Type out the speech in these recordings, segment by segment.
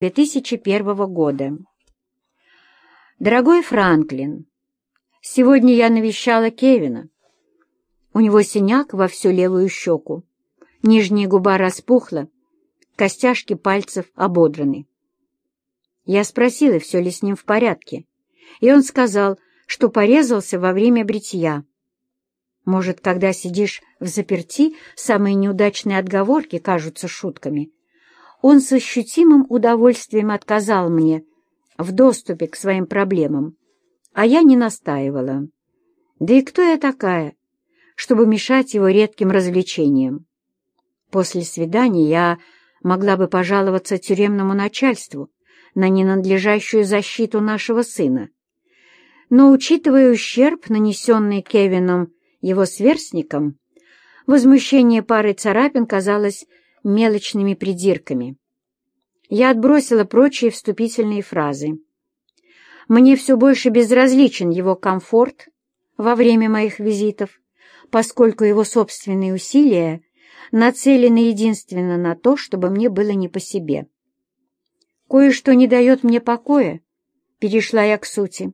2001 года. Дорогой Франклин, сегодня я навещала Кевина. У него синяк во всю левую щеку. Нижняя губа распухла, костяшки пальцев ободраны. Я спросила, все ли с ним в порядке, и он сказал, что порезался во время бритья. Может, когда сидишь в заперти, самые неудачные отговорки кажутся шутками — он с ощутимым удовольствием отказал мне в доступе к своим проблемам, а я не настаивала. Да и кто я такая, чтобы мешать его редким развлечениям? После свидания я могла бы пожаловаться тюремному начальству на ненадлежащую защиту нашего сына. Но, учитывая ущерб, нанесенный Кевином его сверстникам, возмущение пары царапин казалось мелочными придирками. Я отбросила прочие вступительные фразы. Мне все больше безразличен его комфорт во время моих визитов, поскольку его собственные усилия нацелены единственно на то, чтобы мне было не по себе. Кое-что не дает мне покоя, перешла я к сути.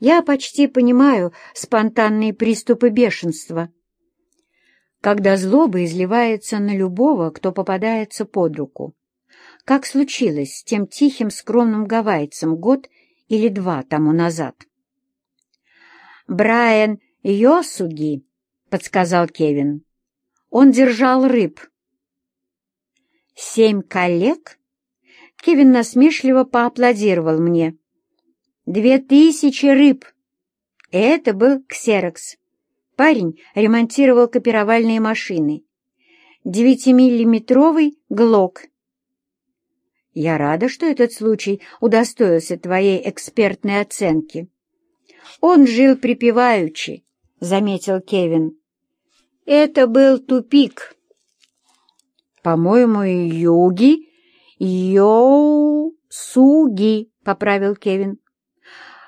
Я почти понимаю спонтанные приступы бешенства, когда злоба изливается на любого, кто попадается под руку. Как случилось с тем тихим, скромным гавайцем год или два тому назад. «Брайан Йосуги», — подсказал Кевин. «Он держал рыб». «Семь коллег?» Кевин насмешливо поаплодировал мне. «Две тысячи рыб!» Это был ксерокс. Парень ремонтировал копировальные машины. Девятимиллиметровый ГЛОК. Я рада, что этот случай удостоился твоей экспертной оценки. Он жил припеваючи, — заметил Кевин. Это был тупик. По-моему, юги, йоу-суги, — поправил Кевин.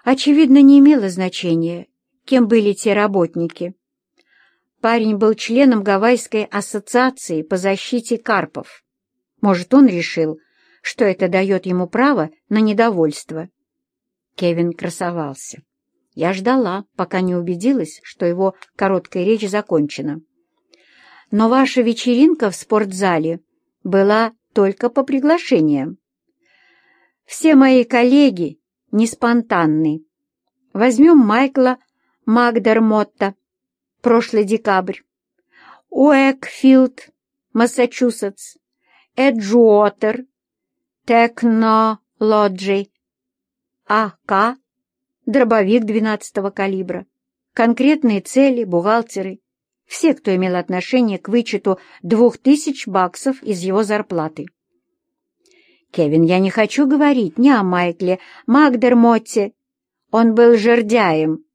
Очевидно, не имело значения, кем были те работники. Парень был членом Гавайской ассоциации по защите карпов. Может, он решил, что это дает ему право на недовольство. Кевин красовался. Я ждала, пока не убедилась, что его короткая речь закончена. Но ваша вечеринка в спортзале была только по приглашениям. Все мои коллеги не спонтанны. Возьмем Майкла Магдермотта, прошлый декабрь, Уэкфилд, Массачусетс, Эджуотер, Технологи, АК, дробовик 12-го калибра, конкретные цели, бухгалтеры, все, кто имел отношение к вычету двух тысяч баксов из его зарплаты. «Кевин, я не хочу говорить ни о Майкле Магдермотте. Он был жердяем,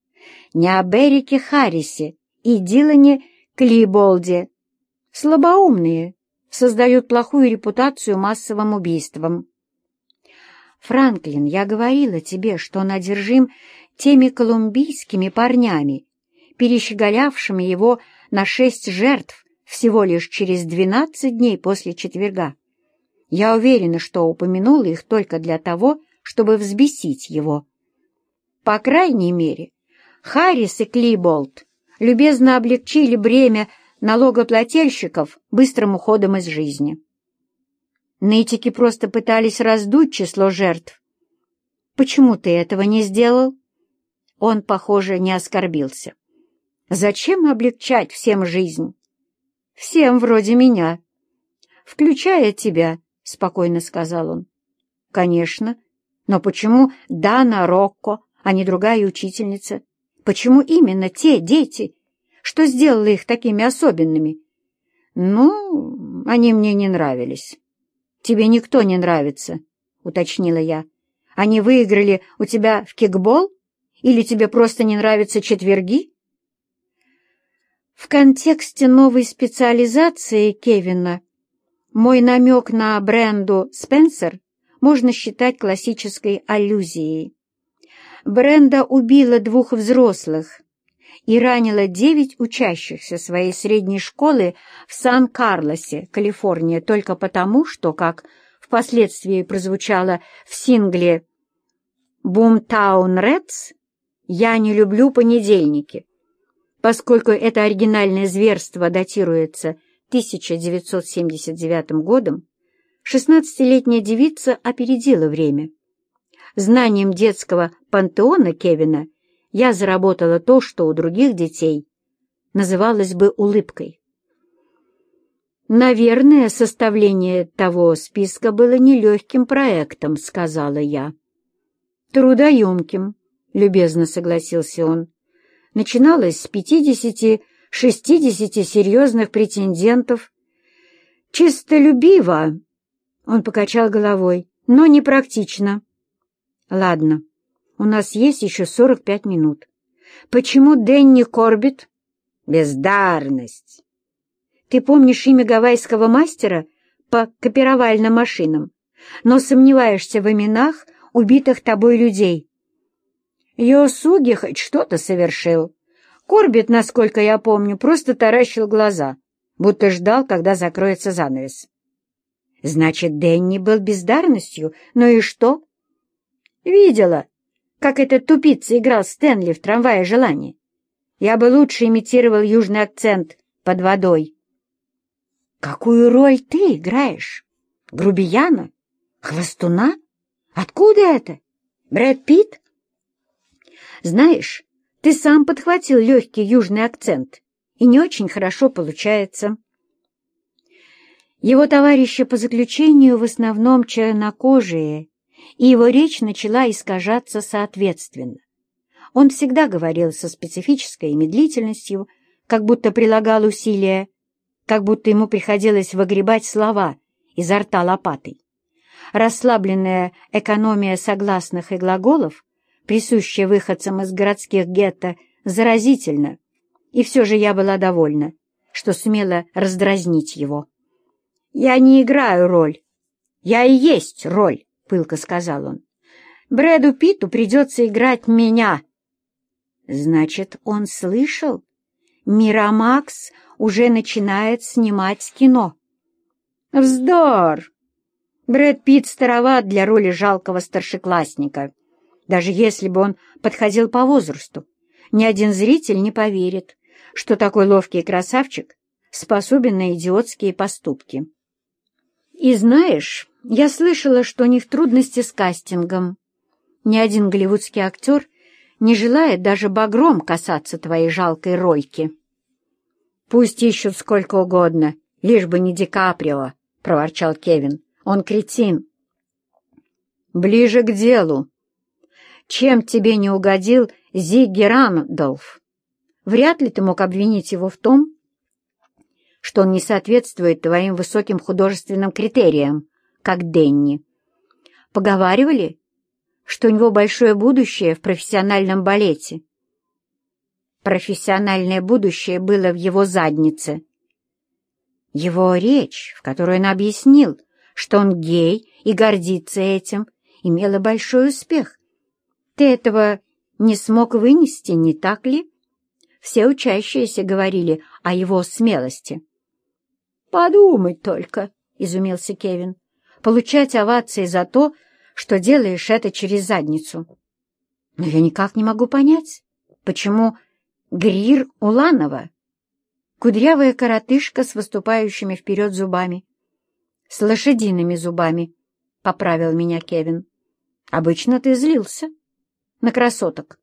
об Эрике Харрисе и Дилане Клиболде. Слабоумные создают плохую репутацию массовым убийством. Франклин, я говорила тебе, что он одержим теми колумбийскими парнями, перещеголявшими его на шесть жертв всего лишь через двенадцать дней после четверга. Я уверена, что упомянула их только для того, чтобы взбесить его. По крайней мере, Харрис и Клиболт любезно облегчили бремя налогоплательщиков быстрым уходом из жизни. Нытики просто пытались раздуть число жертв. «Почему ты этого не сделал?» Он, похоже, не оскорбился. «Зачем облегчать всем жизнь?» «Всем вроде меня». «Включая тебя», — спокойно сказал он. «Конечно. Но почему Дана Рокко, а не другая учительница?» Почему именно те дети? Что сделало их такими особенными? Ну, они мне не нравились. Тебе никто не нравится, уточнила я. Они выиграли у тебя в кикбол? Или тебе просто не нравятся четверги? В контексте новой специализации Кевина мой намек на бренду Спенсер можно считать классической аллюзией. Бренда убила двух взрослых и ранила девять учащихся своей средней школы в Сан-Карлосе, Калифорния, только потому, что, как впоследствии прозвучало в сингле «Бумтаун Редс», «Я не люблю понедельники». Поскольку это оригинальное зверство датируется 1979 годом, 16-летняя девица опередила время. Знанием детского пантеона Кевина я заработала то, что у других детей называлось бы улыбкой. «Наверное, составление того списка было нелегким проектом», — сказала я. «Трудоемким», — любезно согласился он. «Начиналось с пятидесяти-шестидесяти серьезных претендентов. Чистолюбиво», — он покачал головой, — «но непрактично». «Ладно, у нас есть еще сорок пять минут. Почему Дэнни Корбит?» «Бездарность». Ты помнишь имя гавайского мастера по копировальным машинам, но сомневаешься в именах убитых тобой людей. Йосуги хоть что-то совершил. Корбит, насколько я помню, просто таращил глаза, будто ждал, когда закроется занавес. Значит, Дэнни был бездарностью, ну и что? Видела, как этот тупица играл Стэнли в трамвае желания. Я бы лучше имитировал южный акцент под водой. Какую роль ты играешь? Грубияна? Хвостуна? Откуда это? Брэд Питт? Знаешь, ты сам подхватил легкий южный акцент, и не очень хорошо получается. Его товарищи по заключению в основном чернокожие, и его речь начала искажаться соответственно. Он всегда говорил со специфической медлительностью, как будто прилагал усилия, как будто ему приходилось выгребать слова изо рта лопатой. Расслабленная экономия согласных и глаголов, присущая выходцам из городских гетто, заразительна, и все же я была довольна, что сумела раздразнить его. «Я не играю роль. Я и есть роль», — пылко сказал он. «Брэду Питу придется играть меня». «Значит, он слышал?» Мирамакс уже начинает снимать кино. Вздор! Брэд Питт староват для роли жалкого старшеклассника. Даже если бы он подходил по возрасту, ни один зритель не поверит, что такой ловкий красавчик способен на идиотские поступки. И знаешь, я слышала, что не в трудности с кастингом. Ни один голливудский актер не желает даже багром касаться твоей жалкой ройки. «Пусть ищут сколько угодно, лишь бы не Ди Каприо», — проворчал Кевин. «Он кретин». «Ближе к делу. Чем тебе не угодил Зигги Рандolф? Вряд ли ты мог обвинить его в том, что он не соответствует твоим высоким художественным критериям, как Денни. Поговаривали, что у него большое будущее в профессиональном балете. Профессиональное будущее было в его заднице. Его речь, в которой он объяснил, что он гей и гордится этим, имела большой успех. Ты этого не смог вынести, не так ли? Все учащиеся говорили о его смелости. «Подумать только», — изумился Кевин, — «получать овации за то, что делаешь это через задницу. Но я никак не могу понять, почему Грир Уланова, кудрявая коротышка с выступающими вперед зубами, с лошадиными зубами, — поправил меня Кевин. Обычно ты злился на красоток.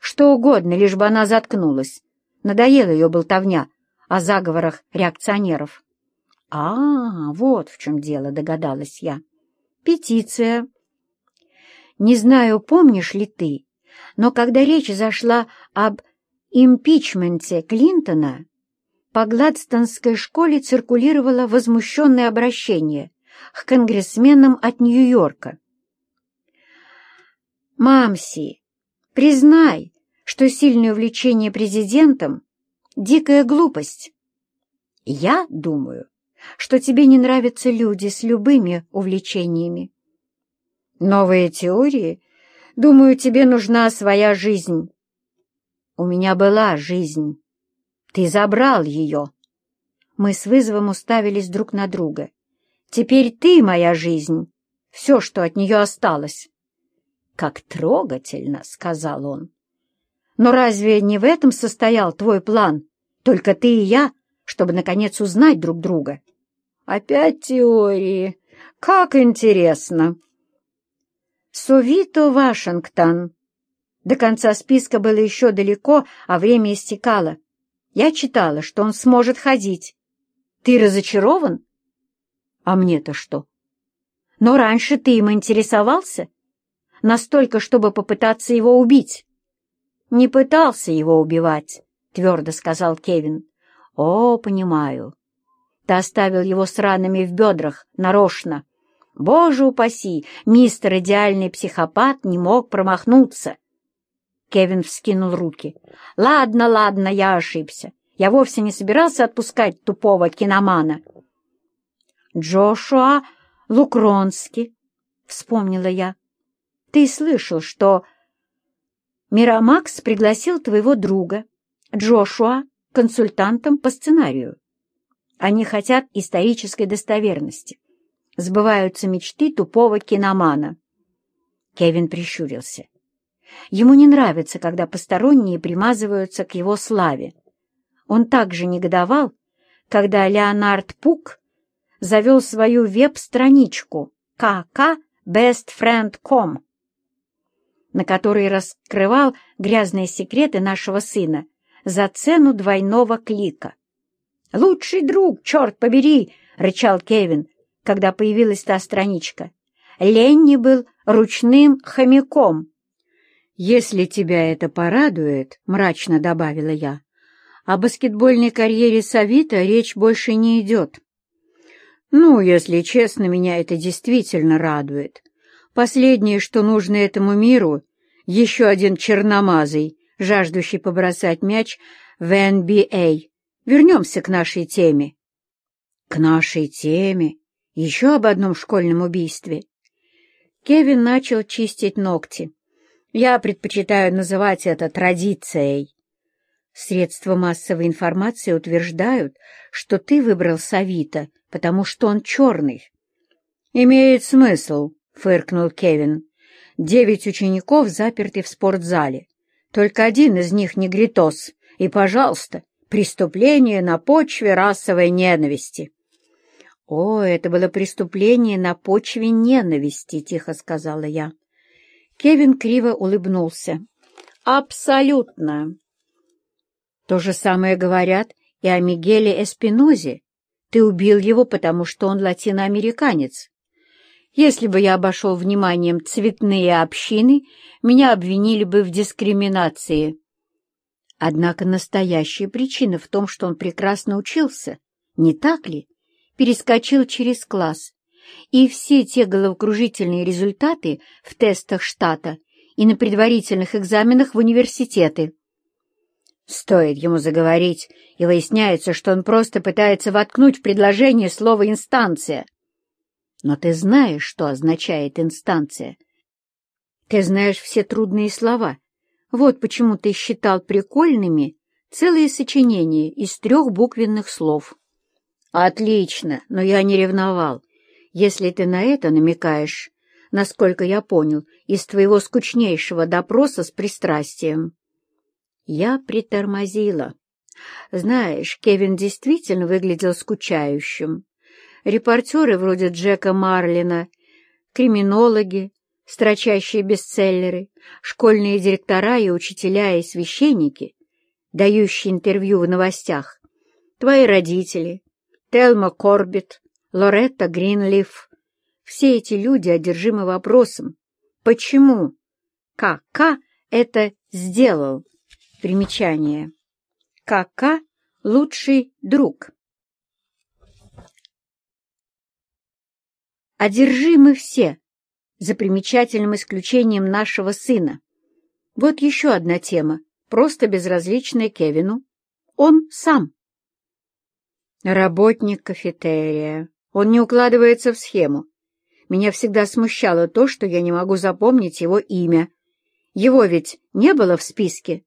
Что угодно, лишь бы она заткнулась. Надоела ее болтовня о заговорах реакционеров. — А, вот в чем дело, догадалась я. Петиция. Не знаю, помнишь ли ты, но когда речь зашла об импичменте Клинтона, по Гладстонской школе циркулировало возмущенное обращение к конгрессменам от Нью-Йорка. «Мамси, признай, что сильное увлечение президентом — дикая глупость. Я думаю, что тебе не нравятся люди с любыми увлечениями. Новые теории? Думаю, тебе нужна своя жизнь. У меня была жизнь. Ты забрал ее. Мы с вызовом уставились друг на друга. Теперь ты моя жизнь, все, что от нее осталось. «Как трогательно!» — сказал он. «Но разве не в этом состоял твой план? Только ты и я, чтобы, наконец, узнать друг друга?» «Опять теории! Как интересно!» «Сувито Вашингтон!» До конца списка было еще далеко, а время истекало. Я читала, что он сможет ходить. Ты разочарован? А мне-то что? Но раньше ты им интересовался? Настолько, чтобы попытаться его убить. Не пытался его убивать, твердо сказал Кевин. О, понимаю. Ты оставил его ранами в бедрах, нарочно. Боже упаси, мистер идеальный психопат не мог промахнуться. Кевин вскинул руки. «Ладно, ладно, я ошибся. Я вовсе не собирался отпускать тупого киномана». «Джошуа Лукронски», — вспомнила я. «Ты слышал, что Мирамакс пригласил твоего друга, Джошуа, консультантом по сценарию. Они хотят исторической достоверности. Сбываются мечты тупого киномана». Кевин прищурился. Ему не нравится, когда посторонние примазываются к его славе. Он также негодовал, когда Леонард Пук завел свою веб-страничку kkbestfriend.com, на которой раскрывал грязные секреты нашего сына за цену двойного клика. «Лучший друг, черт побери!» — рычал Кевин, когда появилась та страничка. Ленни был ручным хомяком. «Если тебя это порадует», — мрачно добавила я, — «о баскетбольной карьере Савита речь больше не идет». «Ну, если честно, меня это действительно радует. Последнее, что нужно этому миру, еще один черномазый, жаждущий побросать мяч в NBA. Вернемся к нашей теме». «К нашей теме? Еще об одном школьном убийстве?» Кевин начал чистить ногти. Я предпочитаю называть это традицией. Средства массовой информации утверждают, что ты выбрал Савита, потому что он черный. «Имеет смысл», — фыркнул Кевин. «Девять учеников заперты в спортзале. Только один из них негритос. И, пожалуйста, преступление на почве расовой ненависти». «О, это было преступление на почве ненависти», — тихо сказала я. Кевин криво улыбнулся. «Абсолютно!» То же самое говорят и о Мигеле Эспинозе. Ты убил его, потому что он латиноамериканец. Если бы я обошел вниманием цветные общины, меня обвинили бы в дискриминации. Однако настоящая причина в том, что он прекрасно учился, не так ли? Перескочил через класс, и все те головокружительные результаты в тестах штата и на предварительных экзаменах в университеты. Стоит ему заговорить, и выясняется, что он просто пытается воткнуть в предложение слово «инстанция». Но ты знаешь, что означает инстанция. Ты знаешь все трудные слова. Вот почему ты считал прикольными целые сочинения из трех буквенных слов. Отлично, но я не ревновал если ты на это намекаешь, насколько я понял, из твоего скучнейшего допроса с пристрастием. Я притормозила. Знаешь, Кевин действительно выглядел скучающим. Репортеры вроде Джека Марлина, криминологи, строчащие бестселлеры, школьные директора и учителя и священники, дающие интервью в новостях, твои родители, Телма Корбит, Лоретта Гринлиф. Все эти люди одержимы вопросом, почему КК это сделал? Примечание. КК — лучший друг. Одержимы все, за примечательным исключением нашего сына. Вот еще одна тема, просто безразличная Кевину. Он сам. Работник кафетерия. Он не укладывается в схему. Меня всегда смущало то, что я не могу запомнить его имя. Его ведь не было в списке.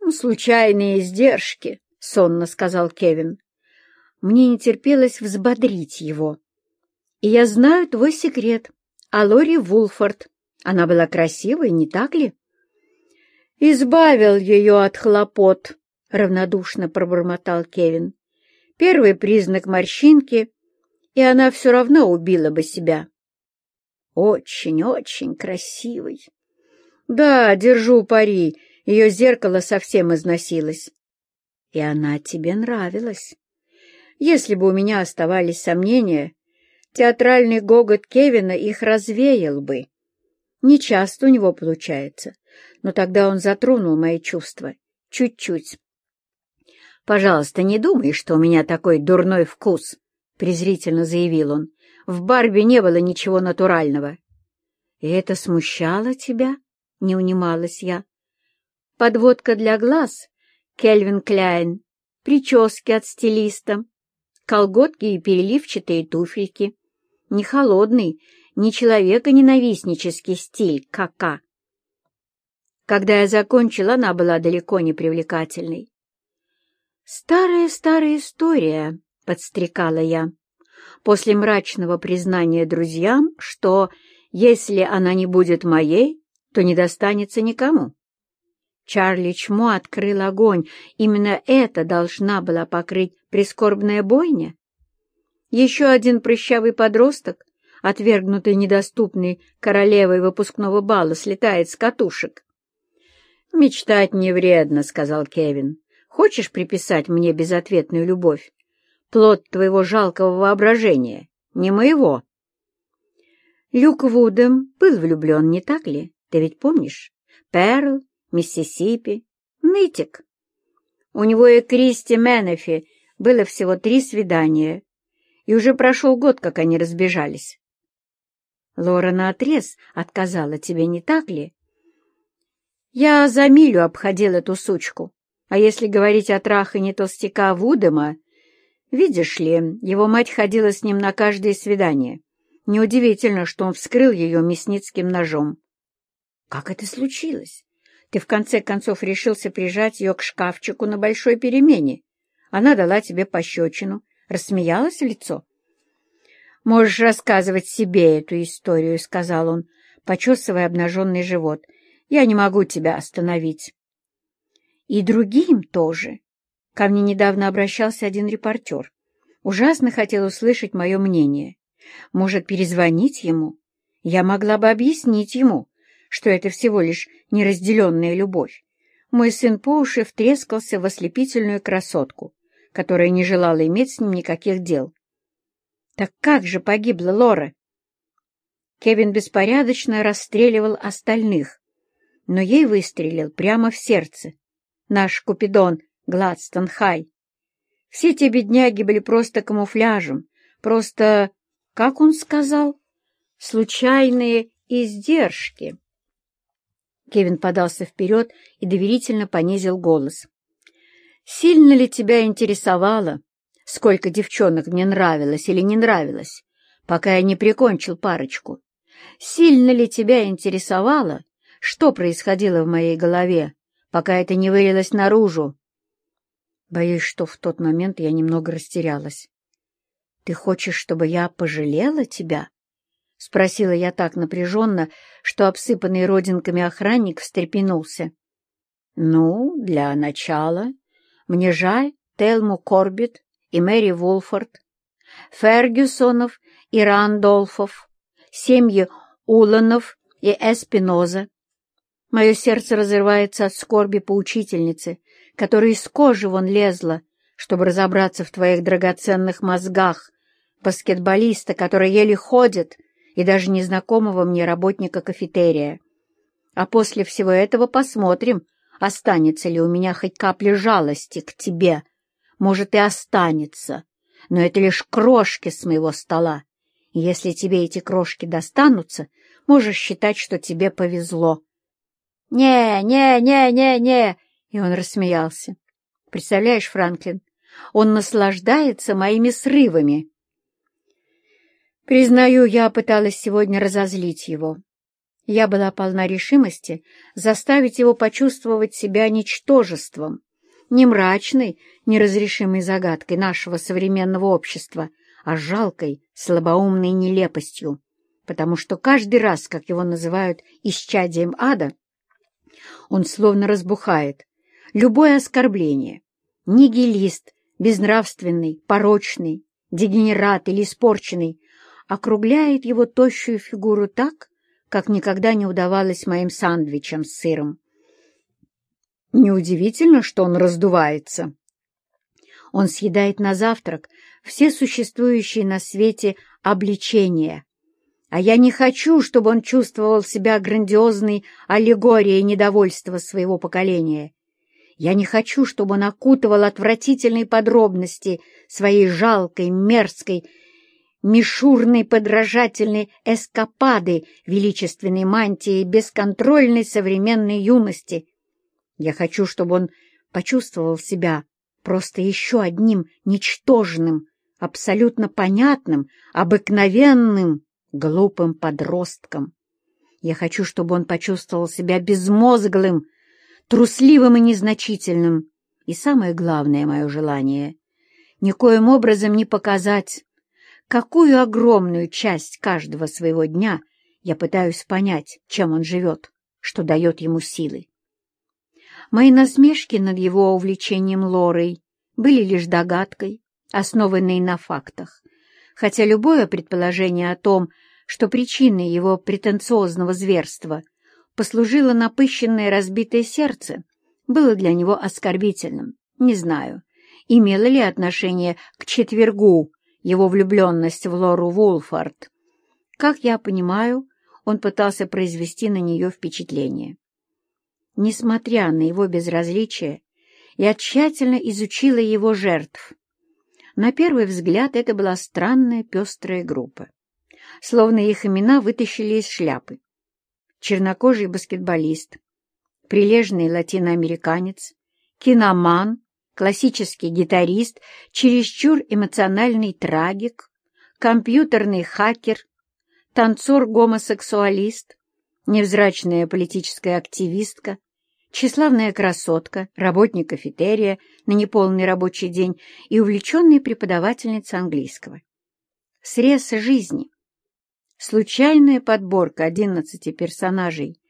«Ну, «Случайные издержки», — сонно сказал Кевин. Мне не терпелось взбодрить его. И я знаю твой секрет о Лори Вулфорд. Она была красивой, не так ли? Избавил ее от хлопот, — равнодушно пробормотал Кевин. Первый признак морщинки, и она все равно убила бы себя. Очень-очень красивый. Да, держу пари, ее зеркало совсем износилось. И она тебе нравилась. Если бы у меня оставались сомнения, театральный гогот Кевина их развеял бы. Не часто у него получается, но тогда он затронул мои чувства. Чуть-чуть. «Пожалуйста, не думай, что у меня такой дурной вкус», — презрительно заявил он. «В Барби не было ничего натурального». «И это смущало тебя?» — не унималась я. «Подводка для глаз, Кельвин Кляйн, прически от стилиста, колготки и переливчатые туфельки, не холодный, не человека-ненавистнический стиль, кака». Когда я закончила, она была далеко не привлекательной. «Старая-старая история», — подстрекала я, после мрачного признания друзьям, что если она не будет моей, то не достанется никому. Чарли Чмо открыл огонь. Именно это должна была покрыть прискорбная бойня. Еще один прыщавый подросток, отвергнутый недоступной королевой выпускного бала, слетает с катушек. «Мечтать не вредно», — сказал Кевин. Хочешь приписать мне безответную любовь? Плод твоего жалкого воображения, не моего. Люк Вудем был влюблен, не так ли? Ты ведь помнишь? Перл, Миссисипи, нытик. У него и Кристи Менефи было всего три свидания, и уже прошел год, как они разбежались. Лора наотрез отказала тебе, не так ли? Я за милю обходил эту сучку. А если говорить о трахании толстяка Вудема, видишь ли, его мать ходила с ним на каждое свидание. Неудивительно, что он вскрыл ее мясницким ножом. Как это случилось? Ты в конце концов решился прижать ее к шкафчику на большой перемене. Она дала тебе пощечину, рассмеялась в лицо. «Можешь рассказывать себе эту историю», — сказал он, почесывая обнаженный живот. «Я не могу тебя остановить». И другим тоже. Ко мне недавно обращался один репортер. Ужасно хотел услышать мое мнение. Может, перезвонить ему? Я могла бы объяснить ему, что это всего лишь неразделенная любовь. Мой сын по уши втрескался в ослепительную красотку, которая не желала иметь с ним никаких дел. Так как же погибла Лора? Кевин беспорядочно расстреливал остальных, но ей выстрелил прямо в сердце наш Купидон Гладстон Хай. Все те бедняги были просто камуфляжем, просто, как он сказал, случайные издержки. Кевин подался вперед и доверительно понизил голос. «Сильно ли тебя интересовало, сколько девчонок мне нравилось или не нравилось, пока я не прикончил парочку? Сильно ли тебя интересовало, что происходило в моей голове, пока это не вылилось наружу. Боюсь, что в тот момент я немного растерялась. «Ты хочешь, чтобы я пожалела тебя?» — спросила я так напряженно, что обсыпанный родинками охранник встрепенулся. «Ну, для начала. Мне жаль Телму Корбит и Мэри Вулфорд, Фергюсонов и Рандолфов, семьи Уланов и Эспиноза. Мое сердце разрывается от скорби по учительнице, которая из кожи вон лезла, чтобы разобраться в твоих драгоценных мозгах, баскетболиста, который еле ходит, и даже незнакомого мне работника кафетерия. А после всего этого посмотрим, останется ли у меня хоть капля жалости к тебе. Может, и останется, но это лишь крошки с моего стола. Если тебе эти крошки достанутся, можешь считать, что тебе повезло. «Не, не, не, не, не!» И он рассмеялся. «Представляешь, Франклин, он наслаждается моими срывами». Признаю, я пыталась сегодня разозлить его. Я была полна решимости заставить его почувствовать себя ничтожеством, не мрачной, неразрешимой загадкой нашего современного общества, а жалкой, слабоумной нелепостью, потому что каждый раз, как его называют исчадием ада, он словно разбухает. Любое оскорбление, нигилист, безнравственный, порочный, дегенерат или испорченный, округляет его тощую фигуру так, как никогда не удавалось моим сандвичам с сыром. Неудивительно, что он раздувается. Он съедает на завтрак все существующие на свете обличения. А я не хочу, чтобы он чувствовал себя грандиозной аллегорией недовольства своего поколения. Я не хочу, чтобы он окутывал отвратительные подробности своей жалкой, мерзкой, мишурной подражательной эскапады величественной мантии бесконтрольной современной юности. Я хочу, чтобы он почувствовал себя просто еще одним ничтожным, абсолютно понятным, обыкновенным, глупым подростком. Я хочу, чтобы он почувствовал себя безмозглым, трусливым и незначительным. И самое главное мое желание — никоим образом не показать, какую огромную часть каждого своего дня я пытаюсь понять, чем он живет, что дает ему силы. Мои насмешки над его увлечением Лорой были лишь догадкой, основанной на фактах, хотя любое предположение о том, что причиной его претенциозного зверства послужило напыщенное разбитое сердце, было для него оскорбительным. Не знаю, имело ли отношение к четвергу его влюбленность в Лору Вулфорд. Как я понимаю, он пытался произвести на нее впечатление. Несмотря на его безразличие, я тщательно изучила его жертв. На первый взгляд это была странная пестрая группа. Словно их имена вытащили из шляпы. Чернокожий баскетболист, прилежный латиноамериканец, киноман, классический гитарист, чересчур эмоциональный трагик, компьютерный хакер, танцор-гомосексуалист, невзрачная политическая активистка, тщеславная красотка, работник кафетерия на неполный рабочий день и увлеченная преподавательница английского. Срез жизни. Случайная подборка одиннадцати персонажей,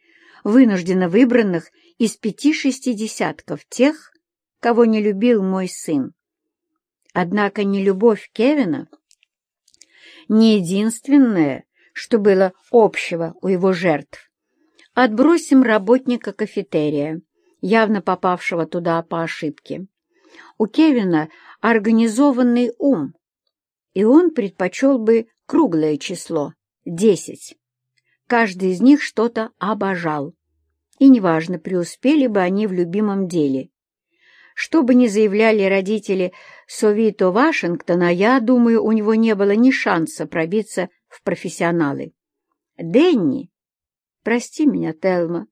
вынужденно выбранных из пяти-шести десятков тех, кого не любил мой сын. Однако не любовь Кевина не единственное, что было общего у его жертв. Отбросим работника кафетерия, явно попавшего туда по ошибке. У Кевина организованный ум, и он предпочел бы круглое число — десять. Каждый из них что-то обожал, и неважно, преуспели бы они в любимом деле. Что бы ни заявляли родители Совито Вашингтона, я думаю, у него не было ни шанса пробиться в профессионалы. Денни прости меня, Телма,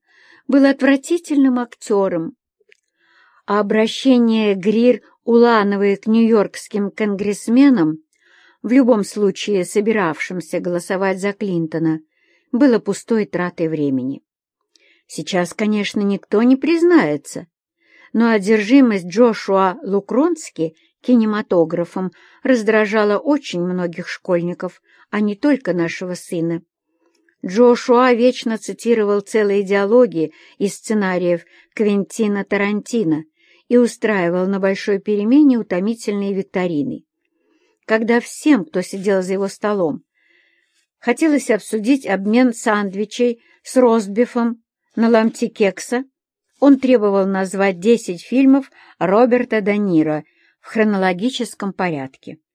был отвратительным актером. А обращение Грир Улановой к нью-йоркским конгрессменам, в любом случае собиравшимся голосовать за Клинтона, было пустой тратой времени. Сейчас, конечно, никто не признается, но одержимость Джошуа Лукронски кинематографом раздражала очень многих школьников, а не только нашего сына. Джошуа вечно цитировал целые диалоги из сценариев Квентина Тарантино и устраивал на большой перемене утомительные викторины. Когда всем, кто сидел за его столом, хотелось обсудить обмен сандвичей с ростбифом на ломти кекса, он требовал назвать десять фильмов Роберта Де Ниро в хронологическом порядке.